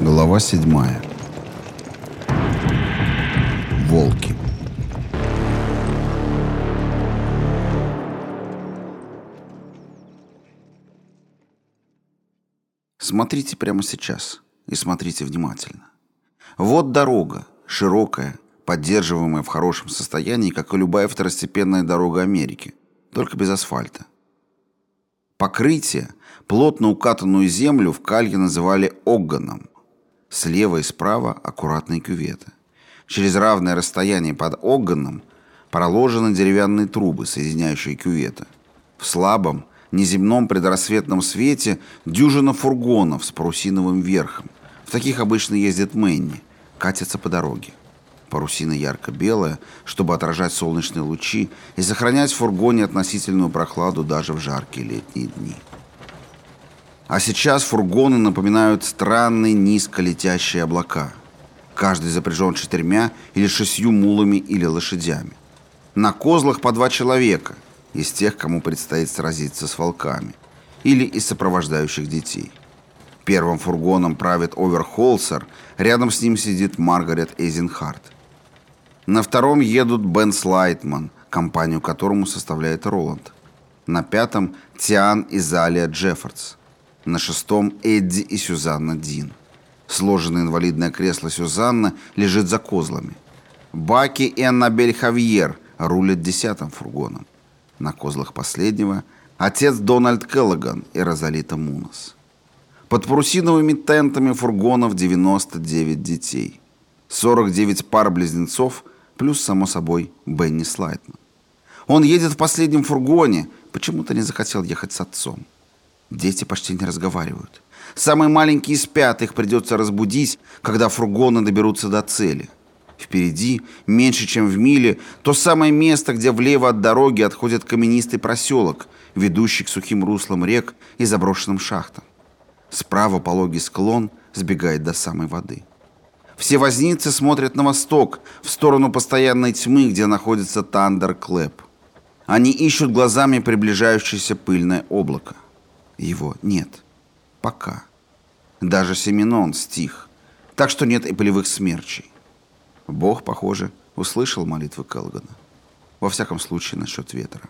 Глава седьмая. Волки. Смотрите прямо сейчас и смотрите внимательно. Вот дорога, широкая, поддерживаемая в хорошем состоянии, как и любая второстепенная дорога Америки, только без асфальта. Покрытие, плотно укатанную землю в калье называли огганом, Слева и справа аккуратные кюветы. Через равное расстояние под огганом проложены деревянные трубы, соединяющие кюветы. В слабом, неземном предрассветном свете дюжина фургонов с парусиновым верхом. В таких обычно ездят Мэнни, катятся по дороге. Парусина ярко-белая, чтобы отражать солнечные лучи и сохранять в фургоне относительную прохладу даже в жаркие летние дни. А сейчас фургоны напоминают странные низко летящие облака. Каждый запряжен четырьмя или шестью мулами или лошадями. На козлах по два человека, из тех, кому предстоит сразиться с волками, или из сопровождающих детей. Первым фургоном правит Оверхолсер, рядом с ним сидит Маргарет Эйзенхарт. На втором едут Бен Слайтман, компанию которому составляет Роланд. На пятом Тиан и Залия Джеффордс. На шестом Эдди и Сюзанна Дин. Сложенное инвалидное кресло Сюзанна лежит за козлами. Баки и Аннабель Хавьер рулят десятым фургоном. На козлах последнего отец Дональд Келлоган и Розалита Мунос. Под парусиновыми тентами фургонов 99 детей. 49 пар близнецов, плюс, само собой, Бенни Слайтман. Он едет в последнем фургоне, почему-то не захотел ехать с отцом. Дети почти не разговаривают. Самые маленькие спят, их придется разбудить, когда фургоны доберутся до цели. Впереди, меньше чем в миле, то самое место, где влево от дороги отходит каменистый проселок, ведущий к сухим руслам рек и заброшенным шахтам. Справа пологий склон сбегает до самой воды. Все возницы смотрят на восток, в сторону постоянной тьмы, где находится Тандер Клэп. Они ищут глазами приближающееся пыльное облако. Его нет. Пока. Даже Семенон стих. Так что нет и полевых смерчей. Бог, похоже, услышал молитвы Келгана. Во всяком случае, насчет ветра.